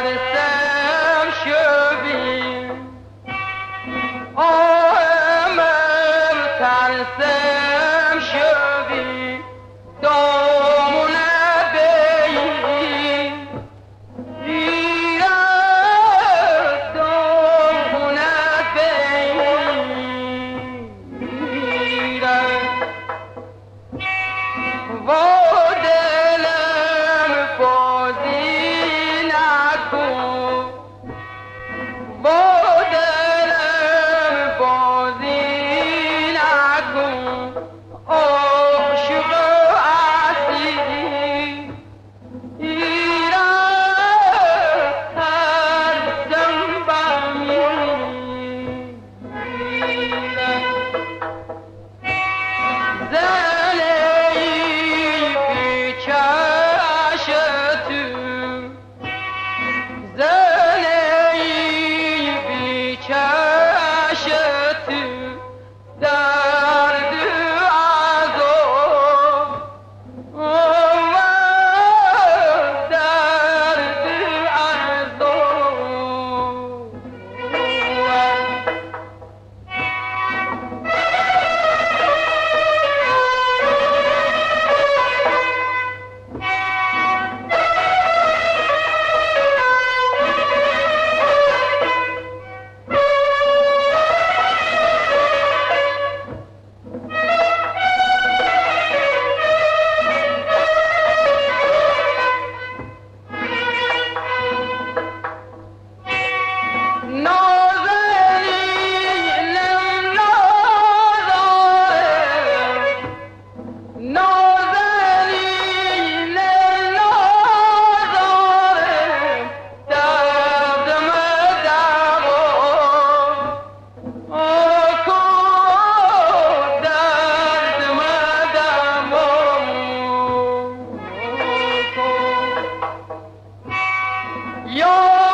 Everybody's Dios.